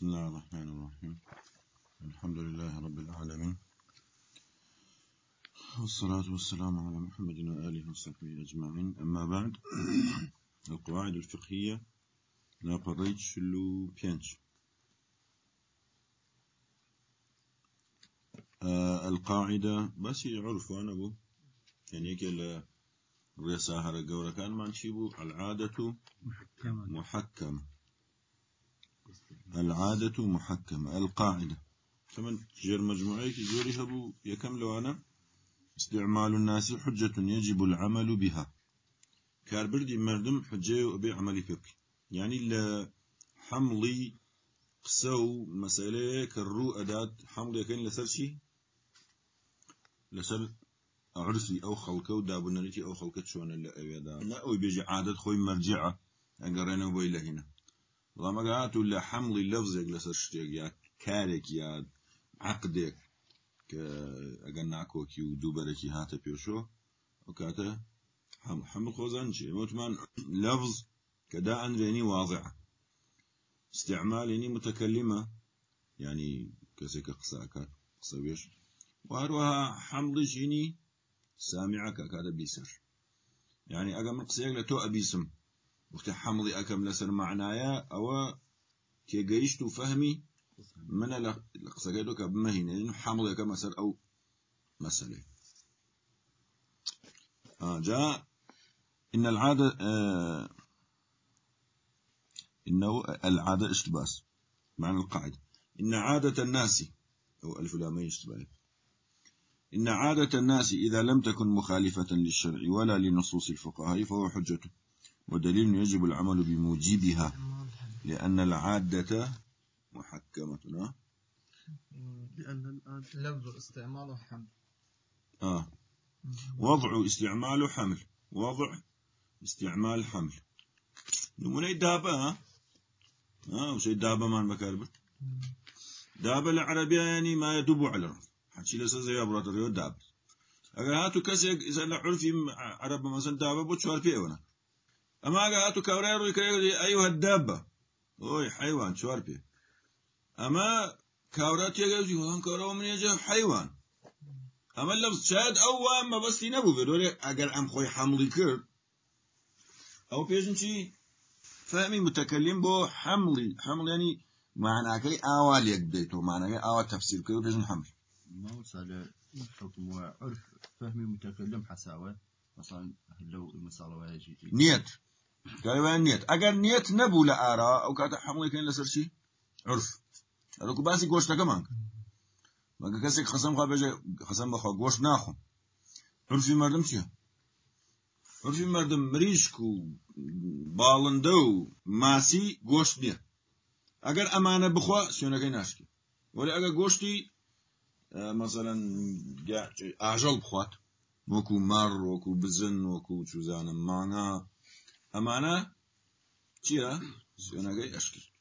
بسم الله الرحمن الرحيم. الحمد لله رب العالمين. والصلاة والسلام على محمد وآله وصحبه أجمعين. أما بعد القواعد الفقهية. لا بريت شلو بيانش آه القاعدة بس عرف أنا بو. يعني كلا ريساهر قورة كان ما نشيبو العادة محكمة. محكمة. العادة محكمة القاعدة. كمان جر مجموعي زوري هبو يكم لو أنا استعمال الناس حجة يجب العمل بها. كاربردي مردم حجة وبي عملي فيك يعني حملي قسو مسألة كرو أداة حمل يكين لسر شي؟ لسر عرسي أو خلقة ودابنريتي أو خلقة شون اللي أبيدا لا أو بيجي عادة خوي مرجعة. أقرأنا بويلة هنا لما قالت ولا حمل لفظك لسرشتك يا كارك يا عقدك كأجناكو كي ودوبرك هاتا بيوشو وكاتا حمل خوزانشي متمان لفظ كدا ريني واضعة استعمال يعني متكلمة يعني كسك قصاكات قصويش وهروها حمل جيني سامعك كاتا بيسر يعني أجا قصيك لتو وقت حمضي أكم لسر معنايا أو تيجيشتو فهمي من لقصقيدو كبمهين لأنه حمضي أكم مسر أو مسألة آه جاء إن العادة إنه العادة اشتباس. معنى القاعدة. إن عادة الناس. أو ألف لامين اشتباس إن عادة الناس إذا لم تكن مخالفة للشرع ولا لنصوص الفقهاء فهو حجته ودليل يجب العمل بموجبها لأن العادة محكمة. لأن لفظ استعماله حمل. آه. وضع استعمال حمل. وضع استعمال حمل. دابة ها ها وشي دابة ما المكاربة دابة العربية يعني ما يدب على الرفض حتى لسا زي أبرات الريو دابة أقول هاتو كسي إذا عرفي عرب مثلا دابة بوتشوار فيه هنا أما قالوا كوريرو أيها الدابة. أوي حيوان شواربي. أما كورات يجوزي هون كورو من يجي حيوان. أما اللفظ شاد أو ما بس نبو بدوري أجر أم خوي حملي كر. أو بيجن شي فهمي متكلم بو حملي. حمل يعني معنى كي أوال يقديتو معنى كي أوال تفسير كيو بيجن حمل. ما وصل حكم وعرف فهمي متكلم حساوة. نیت. گاوان نیت. ئەگەر نیت نەبوو لە ئارا ئەو کاتە هەموویکەین لەسەرشی عرف. ئەلکو باسی گۆشتەکەمان مەگە کەسێک خەسم خوا بێژێ خەسم بەخوا گۆشت ناخۆم. عرفی مردم چیە عرفی مردم مریشک و باڵندە و ماسی گۆشت نییە. ئەگەر ئەمانە بخوا سوێنەکەی ناشکی وەری ئەگە گۆشتی مثلەن ئاژەڵ بخوات. وكو مر وكو بزن وكو چوزانم مانا. أمانة چيا سيونا جاي أشكي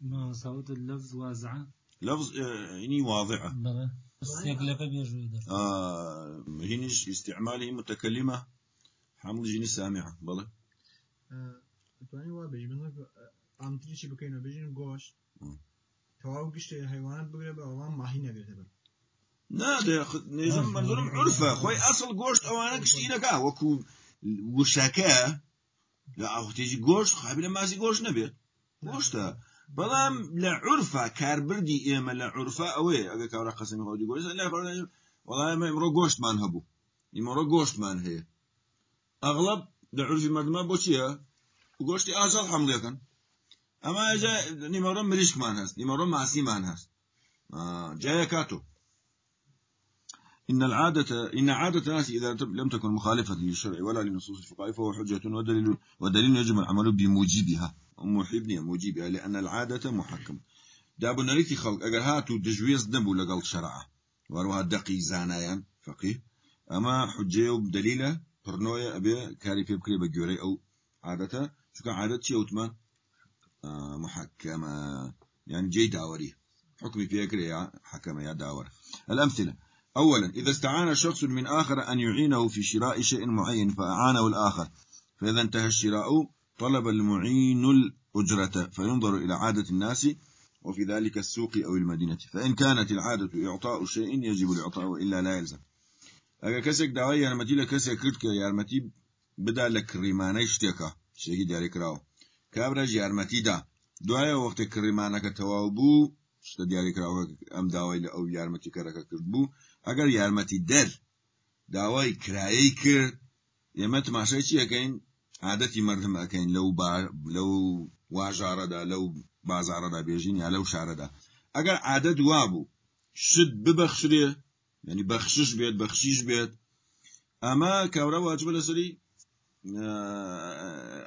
ما صوت اللفظ وازعة. لفظ يعني واضعة آه هنيش استعماله متكلمة حمل جيني سامعة. بلى تواني وا بيج من ام تري شي بكينو بيجن گوش تواو گشت حيوانات بگره به آوان ماهی نگرته بر. نادێ نێژم منظورم عرفە خۆی ئەسڵ گۆشت ئەوانە کشتی نەکا وەکو وشەکە لە ئاوتێژی گۆشت خابی لە مازی گۆشت نەبێت گۆشتە. بەڵام لە عرفە کاربردی ئێمە لە عرفە ئەوەیە. ئەگە کارە قەسمی خۆی گۆشت. لە وەڵامە ئمرۆ گۆشتمان هەبوو. ئیمەڕۆ گۆشتمان هەیە. ئەغڵب لە عرفی مردمە بۆچیە گۆشتی ئازاد حملەکەن ئەمە نیمەڕۆ مریشکمان هەست. نیمەڕۆ ماسیمان هەست. جایە کاتۆ. إن العادة إن عادة الناس إذا لم تكن مخالفة للشرع ولا لنصوص الفقهاء فهو حجة ودليل ودليل يجب العمل بموجبها محبني موجبها لأن العادة محكمة دابو نريتي خلق أجر هاتو دجويز نبو لقل شرعة. وروها دقي زانايان فقيه. أما حجة بدليلة برنوية أبي كاري في بكري بجوري أو عادة. شو كان عادة شيء وتمان آه محكمة. يعني جي داوري. حكمي في بكري حكمة يا داور الأمثلة. أولا إذا استعان شخص من آخر أن يعينه في شراء شيء معين فأعانه الآخر. فإذا انتهى الشراء طلب المعين الأجرة فينظر إلى عادة الناس وفي ذلك السوق أو المدينة. فإن كانت العادة إعطاء شيء يجب الإعطاء وإلا لا يلزم. کەسێک داوای یارمەتی لە کەسێک کرد کە یارمەتی بدا لە کڕیمانەی شتێکە شتێکی دیاریکراوە کابراژ یارمەتیدا دوایە وەختێ کڕیمانەکە تەواو بوو شتە دیاریکراوە ئەم داوای لە ئەو یارمەتی کەرەکە کرد ئەگەر یارمەتی دەر داوای کرایی کرد ئێمە تماشای چیەکەین عادەتی مردم ئەەکەین لەو لەو واژارەدا لەو بازارەدا بێژین یا لەو شارەدا. ئەگەر عادەت وا بوو شت ببەخشرێ ینی بەخشش بێت بەخشیش بێت. ئەمە کاورە واجبە لەسەری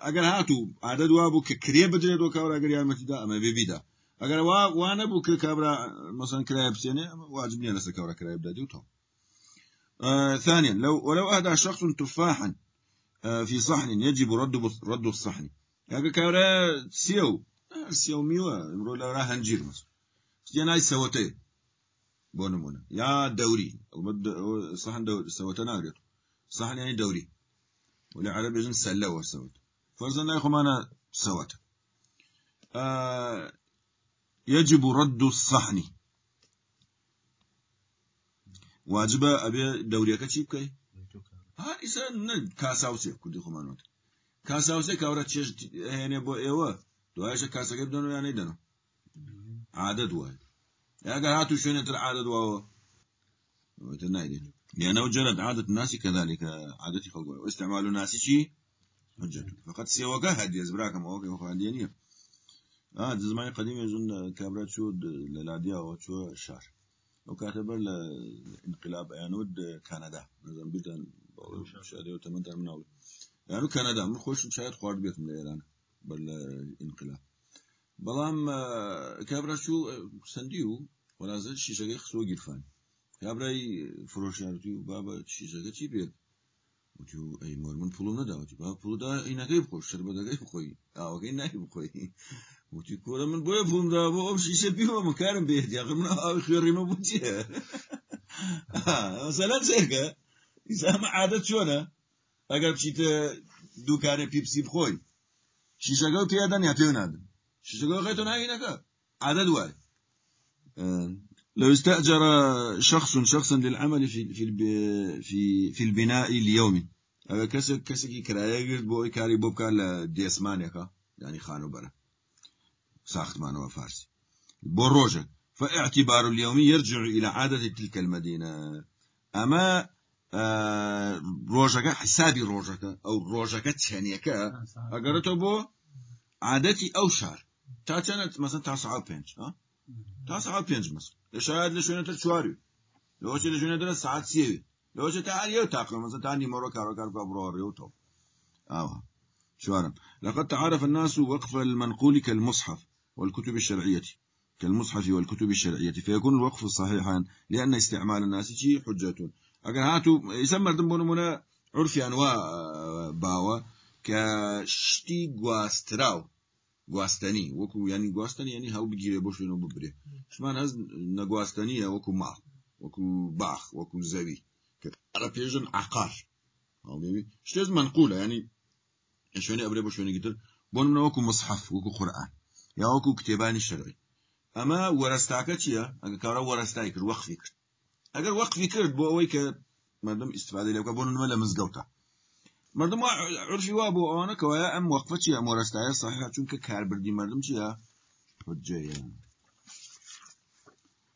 ئەگەر هاتوو عادەت وا بوو کە کرێ بدرێت بۆ کاورا گەر یارمەتیدا ئەمە ببیدا. ئەگەر وا وانە بوو کە کابرا مەسەن کرای بسێنێ واجب نیە لەسەر کاورا کرای بدادی و تۆ. ثانيا لو ولو أهدى شخص تفاحا في صحن يجب رد رد الصحن. هذا كورا سيو سيو ميوا امرو لا راه هنجير مثلا. جناي سوتي بونمونا يا دوري صحن دوري سوتي ناقر صحن يعني دوري. والعرب يجن سلوا سوت فرضا يا أنا سوت آه يجب رد الصحن. واجب أبي دوريك چی بکەی ها ئیسا کاساوسێ کوردی خۆمانەوە کاساوسێ کاورە چێژ هێنێ بۆ ئێوە دوایشە کاسەکەی بدەن و یانەی دەنەوە عادە دوای ئەگەر هاتو شوێنێتر عادە دواوە نایدێت لأنه جرت عادة الناس كذلك عادة خلقه. واستعمال الناس شيء حجة. فقد سيوكا هدي أزبراكم أوكي وفادينية آه از زمان قدیم جون كابرات شو او وشو شهر لو كاتبر لانقلاب ايانود کانادا. مثلا بيتن شهر وتمن تمناول يعني کانادا من خوش شاید خورد بيت من ايران بل انقلاب. بلام كابرات شو سنديو ولا زال شيشاكي خسو جرفان كابراي فروشارتيو بابا شيشاكي چی بيت وتیو ای مور من پولم ندا وتی با پول دا اینکه بخور بده دا بخوی آوگی نه بخوی وتي كورا من بويا بوم دا بو شيشة بيو مكارم بيت يا من آوي خيري ما بوتي مثلا زيكا إذا ما عادت شونا اگر بشيت دوكانه بيبسي بخوي شيشة قو بيادن يا بيونادن شيشة قو غيتون هاي نكا عدد واي لو استأجر شخص شخصا للعمل في في في في البناء اليومي كسر كسر كراية قلت بو كاري بوب كان ديسمانيكا يعني خانو برا ساختمان وفارسي بوروجة فاعتبار اليومي يرجع إلى عادة تلك المدينة. أما آه حسابي روجك أو روجك تشانيكا أقرأته بو عادتي أو شهر تاتنت مثلا تاسعة بينج ها؟ تاسعة بينج مثلا. شاید لشونه تر چواری. لوچه لشونه تر ساعت سیوی لوچه تا یو تاقل مثلا تاني مرة كارو كارو كابرو ريوتو آه شوارم. لقد تعرف الناس وقف المنقول كالمصحف. والكتب الشرعية كالمصحف والكتب الشرعية فيكون الوقف صحيحا لأن استعمال الناس شيء حجة. أجل هاتو يسمى دنبون منا عرفي أنواع باوا كشتي غواستراو گواستنی وەکو ینی گواستنی ینی هەڵ بگیرێ بۆ شوێنە ببرێ شمان هەز نەگواستنیە وەکو ماڵ وەکو باخ زەوی ئەرە پێژن عقار. شتێز منقولە ینی شوێنی ئەبرێ بۆ شوێنێکتر بۆ منە وەکو مصحف وەکو قورآن یا وەکو کتێبانی شەرعی. ئەمە وەرەستاکە چییە؟ ئەگە کارە وەرەستای کرد وەخفی کرد. ئەگەر وەقفی کرد بۆ ئەوەی کە مردم استفاده لەکە بۆ نمە لە مزگەوتە. مردم عرفی وا بۆ ئەوانە کەوایە ئەم وەقفە چیە ئەم وەرەستایە صحیح چونکە کاربردی مردم چیە حجەیە.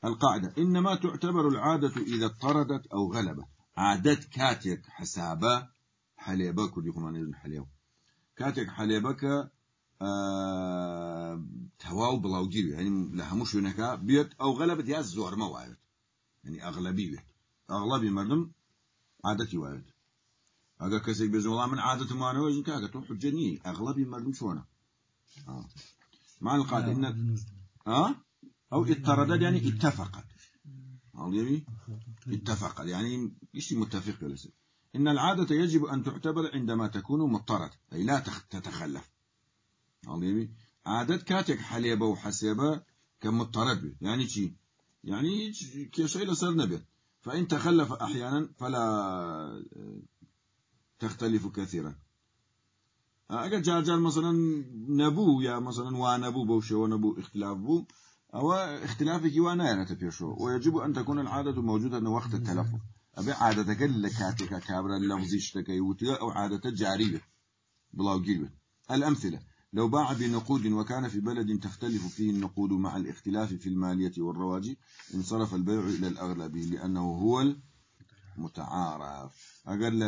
القاعدة. إنما تعتبر العادة إذا اضطردت أو غلبت. عادت كاتك حسابة حليبة كل يوم أنا حليبة حليبك آه تواو بلاوجيري يعني لهموش هناك بيت أو غلبت يا الزور ما واعد يعني أغلبية أغلبي مردم عادتي واعد اگر کسی بيجي والله من ما أنا وجه كاكا تو حجني أغلبي مردم شونا. آه. مع القاعدة؟ ان آه؟ أو اضطردت يعني اتفقت. يعني اتفقت. يعني إيش متفق لسه إن العادة يجب أن تعتبر عندما تكون مضطرد أي لا تتخلف. يعني عادة كاتك حليبة وحسيبة كمضطرد يعني شي؟ يعني كشيء لصير نبي. فإن تخلف أحيانا فلا تختلف كثيرا. اگر جار جار مثلا نبو یا مثلا وا نبو بو شو نبو اختلاف بو أو اختلافك وأنا أنا تبيشو ويجب أن تكون العادة موجودة وقت التلفظ. أبي عادتك اللي كاتك كابرا اللفظي اشتكي أو عادة جارية بلاو جيلبة الأمثلة. لو باع بنقود وكان في بلد تختلف فيه النقود مع الاختلاف في المالية والرواج انصرف البيع إلى الأغلب لأنه هو المتعارف. أقل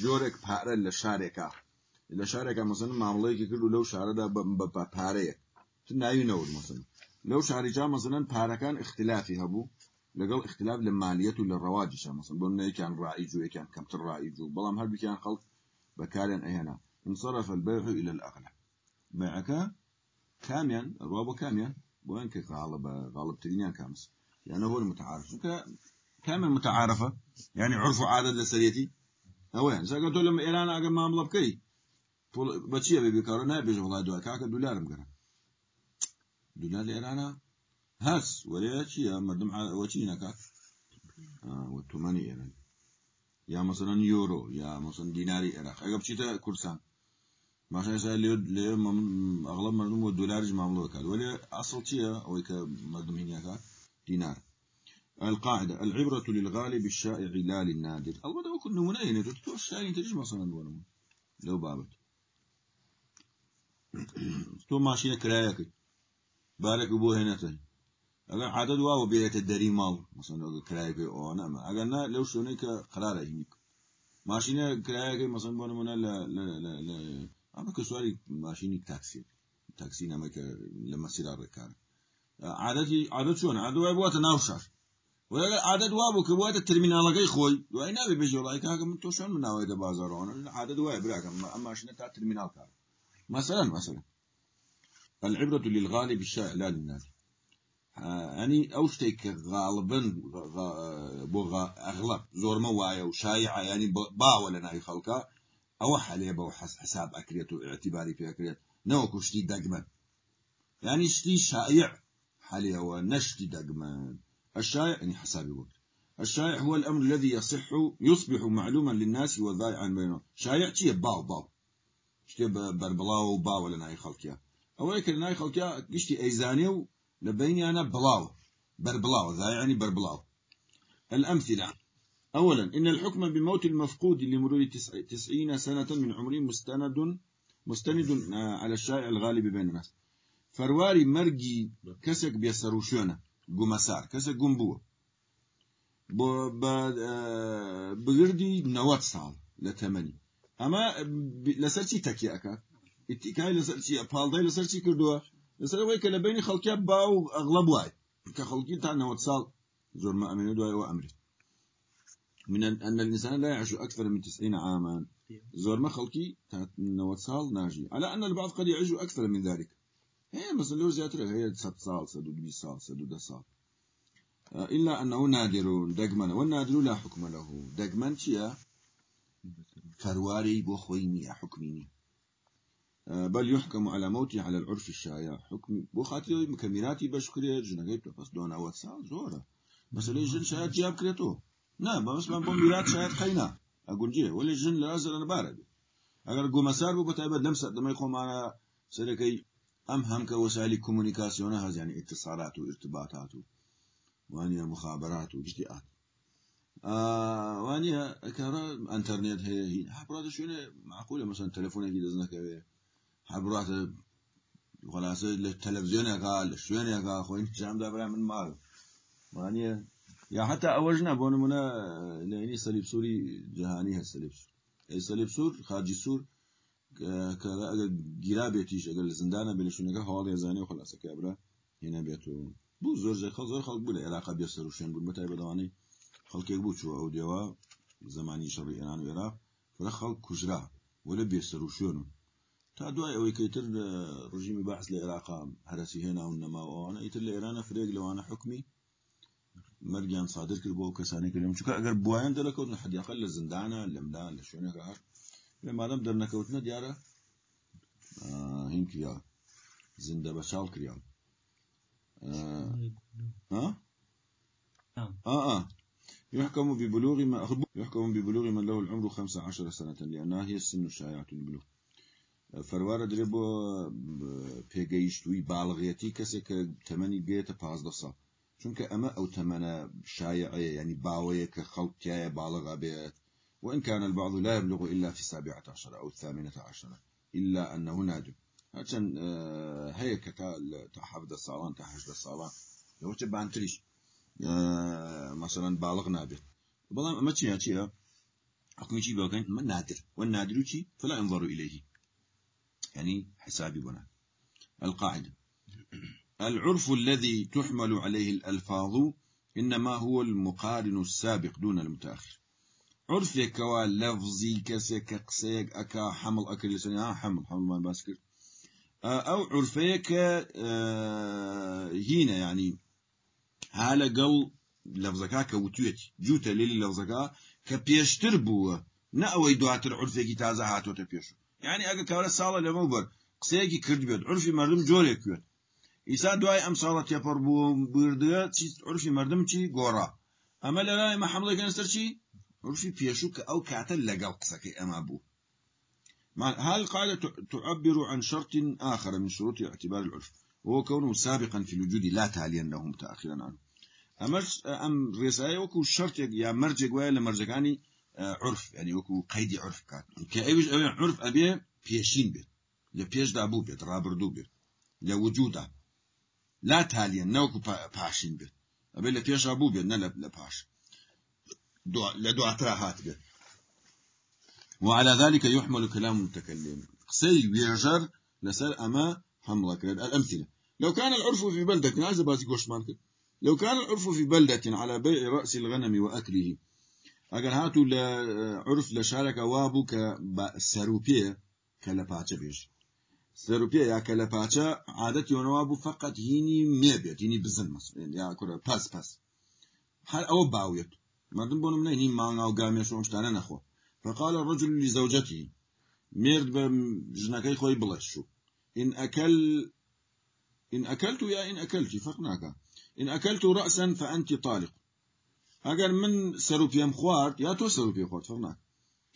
جورك بارا لشاركة لشاركة مثلا معاملة كله لو شاردا باريك تنايو نور مثلا. لو شارجا مثلا باركان اختلافي هبو. لقل اختلاف للمالية للرواج مثلا. بقولنا كان رائج وكان كم الرائج بلام هل بكان خلق بكالين أهنا انصرف البيع إلى الأغلى بيعك كاميا الرواب كاميا وينك غالب غالب ترينيان كامس؟ يعني هو المتعارف. كامل متعارفة؟ يعني عرف عادة لسريتي؟ أوين سأقول لهم؟ إيران ما أملب كي. بچیە بێ بێکارە نابێژ وڵای دوای کاکە دولارم گەرە دولار ئێرانە هەس وەرەیە چییە مردم وەچی نەکات تومانی ئێران یا مەسەن یۆرۆ یا مەسن دیناری عێراق ئەگە بچیتە کورسان ماشا لێ لێ ئەغڵب مردم بۆ دلاریش ماملۆ کات وەێ ئەسڵ چییە ئەوەی کە مردم هینیاکە دینار. القاعدة العبرة للغالب الشائع لا للنادر. البته وكل نمونه يعني تو الشائع تجي مثلا لو بابت. تو ماشينه كرايه كي بالك بو هنا اگر عدد واو بيت الدري مال مثلا اگر كي أو أنا ما اگر نا لو شوني ك قرار هيك كرايه كي مثلا بون من لا لا لا ئەمە کە سواری ماشینی تاکسی تاکسی نامەکە لە مەسیرا ڕێکار عادەتی عادە چۆن؟ عادوای بواتە ناو شار. وەگە عادەت وا بوو کە بواتە تەرمینالەکەی خۆی دوای ناوی بێژێ لای کاکەم تۆشان منناوەیە دە بازارڕۆن عادە دوای براکەم ئەم ماشینە تا تەرمینال کار. مثلا مثلا العبرة للغالب بالشائع لا للناس. ئەنی ئەو شتێک کە غاڵبن بۆ ئەغڵب زۆرمە وایە و شایع ینی باوە لە ناوی خەڵکە أو حاليا بو حساب أكريت اعتباري في أكريت نوكو شتي دقما يعني شتي شائع حاليا ونشتي دقما الشائع يعني حسابي وقت الشائع هو الأمر الذي يصح يصبح معلوما للناس وضائعا بينهم. شائع تي باو باو. شتي بربلاو باو ولا ناي خلقيا أولا كل ناي خلقيا قشتي أيزانيو لبيني أنا بلاو. بربلاو ذا يعني بربلاو. الأمثلة. أولا إن الحكم بموت المفقود لمرور تسعين سنة من عمره مستند مستند على الشائع الغالب بين الناس. فرواري مرجي كسك گومەسار کەسە گوم بووە بۆ بگردی نەوەت ساڵ لە تەمەنی ئەمە لەسەر چی تەکیەکە ئتیکای لەسەر چی؟ پاڵدای لەسەر چی کردووە لەسەر ئەوەی کە لە بینی خەڵکیا با و ئەغڵە وای. کە خەڵکی تا نەوەت ساڵ زۆر ما ئەمێنە دوایەوە ئەمرێت من أن الإنسان لا يعيش أكثر من 90 عاما. زور ما خلقي نوصال ناجي. على أن البعض قد يعيش أكثر من ذلك. هي مثلا لو زيادة هي ست صال سدود بي صال سدود صال إلا أنه نادر دقمن والنادر لا حكم له. دقمن شيا فرواري بوخويني حكميني بل يحكم على موتي على العرف الشائع. حكم بو خاطر مكملاتي بشكري جنگيت بس دون اول سال زوره. بس لي جن شايد جاب كريتو. نا بس ما بون ميرات شايد خينا أقول جي ولا جن لازل أنا بارد. اگر قو مسار بو بتايبد لمسه دما يقوم على سلكي أم هم كوسائل كومونيكاسيون هذا يعني اتصالات وارتباطات وانيا مخابرات واجتئات آه وانيا كرا انترنت هي هي حبرات شنو معقولة مثلا تلفون يجي دزنك حبرات خلاص التلفزيون يا قال شوين يا قال خوين جام دابرا من مال وانيا يا حتى أوجنا بون منا لاني صليب سوري جهاني هالصليب سور أي صليب سور خارجي سور کە ئەگە گیرا بێتیش ئەگەر لە زندانە بێشونەکە هەواڵ ێزانانی و خلاصە کابرا هێنا بێت و بوو زۆر خەڵ زۆر خەڵک بوو لە عێراقا بێسەر و شوێن بوون بەتای بەدەوانەی خەڵکێک بوو چوە ئەو دێوە زمانی شەڕی ئێران و عێراق فرە خەڵک کوژرا وەلە بێسەر و شوێن تا دوای ئەوەی کەیتر ڕژیمی بەحس لە عێراقا هەرسی هێنا و نەماوەوانە ئیتر لە ئێرانە فرێک لەوانە حکمی مەرگیان صادر کرد بۆ کەسانی کردم چکە ئەگەر بوایان دەرەکەوتن حدیاقل لە زندانە لەمدا لە شوێنەکە هەر مادەم دەرنەکەوتنە دیارە هین کریا زندە بە چاڵ کریا. يحكم ببلوغ ما يحكم ببلوغ من له العمر 15 سنة لأنها هي السن الشائعة للبلوغ فەروارە درێ بۆ پێگەیشتووی باڵغێتی کەسێک کە تەمەنی بێتە پازدە ساڵ. چونکە ئەمە ئەو تەمەنە شایعەیە يعني باوەیە کە خەڵکایە باڵغا بێت وإن كان البعض لا يبلغ إلا في السابعة عشر أو الثامنة عشرة إلا أنه نادر هرچەند هەیە کە تا تا حەفدە ساڵان تا هەشدە ساڵان لەوچە بانتریش. مثلا باڵغ نابێت بەڵام ئەمە چیە؟ چیە؟ شي بوكين ما نادر. والنادر شي فلا ينظر إليه. يعني حسابي بنا القاعدة العرف الذي تحمل عليه الألفاظ إنما هو المقارن السابق دون المتأخر. عرفك ولفظي كسك قسيك أكا حمل أكل لسنة حمل حمل ما باسكر أو عرفيك هنا يعني هالا قل لفظك كوتويت جوتا للي لفظك كبيشتر بوا نأوي دواتر عرفك تازه هاتو تبيشو يعني أجا كورا سالة لما بر قسيكي كرد بيت. عرفي مردم جوريك بيت. ئیسا دوای ئەم ساڵە تێپەڕ بوو بردە عرفی مردم چی؟ گۆڕا. ئەمە لە لای مەحەمڵەکەن سەر چی؟ عرفی پێشوو کە ئەو کاتە لەگەڵ قسەکەی ئەمە بوو. هل قاعدة تعبر عن شرط آخر من شروط اعتبار العرف. وهو كونه سابقا في الوجود لا تاليا له متأخرا عنه. أمر أم رسالة وكو شرط يا مرجع ويا مرجعاني عرف. يعني وكو قيد عرف كات كأيش عرف أبي بيشين بيت لبيش دابو بيت رابردو بيت لوجوده لا تاليا نوكو باشين بيت أبي لبيش أبو بيت نلا دو لدعاء هات بيت وعلى ذلك يحمل كلام المتكلم. قسي ويجر لسر أما حملك الأمثلة لو كان العرف في بلدة نازل بازي قوش مانك لو كان العرف في بلدة على بيع رأس الغنم وأكله. أجل هاتوا لعرف لشارك وابو كسروبية كلباتش بيش سروبية يا كلباتش عادتي ونوابو فقط هيني ميبيت هيني بزن مثلا يا كرة باس باس هل أو باويت مردم بونم هيني مانغا وقامي شو مشتانا نخوه فقال الرجل لزوجته ميرد بجنكي خوي بلشو إن أكل إن أكلت يا إن أكلت فرقناك إن أكلت رأسا فأنت طالق. أجر من سروبيام خوارت يا تو سروبيا خوارت فرقناك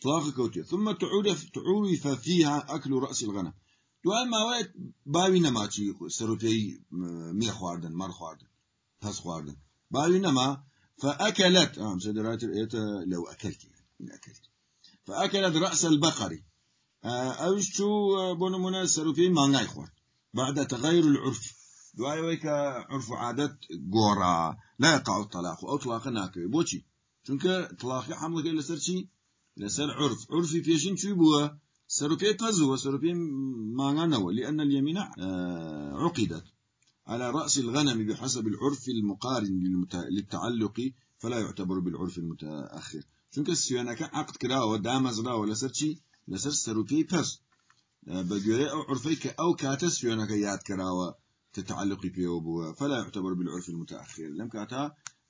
طلاق كوتي ثم تعود تعورف فيها أكل رأس الغنم. دوال ما وقت باوي نماتي سروبيا مي خواردن مر خواردن پس خواردن. باوي نما فأكلت آه مسدرات لو أكلت إن أكلت فأكلت رأس البقر. أوش شو بونمونا سروبي مانغاي خوار بعد تغير العرف. دعاي ويك عرف عادة قورا لا يقع الطلاق. أو طلاق ناكي بوشي چونك طلاق حملك لسر شي لسر عرف. عرفي بيشين شو بوا سروبي بزو سروبي مانغا نو لأن اليمين عقدت على رأس الغنم بحسب العرف المقارن للتعلق فلا يعتبر بالعرف المتأخر. چونکە سوێنەکە عقد کراوە دامەزراوە لەسەر چی؟ لەسەر سەرروپی پەس بە گوێرە ئەو عرفەی کە ئەو کاتە سوێنەکە یاد کراوە تتعلقی پێوە بووە. فلا يعتبر بالعرف المتأخر. لم كاتا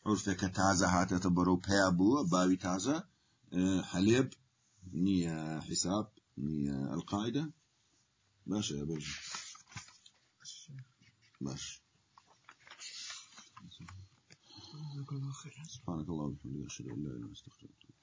عرفك تازة هاتت برو بيا بووە باوی تازە نییە حساب نییە القاعدة باش يا باش باش جزاك الله خير سبحانك اللهم وبحمدك أشهد أن لا إله إلا أنت أستغفرك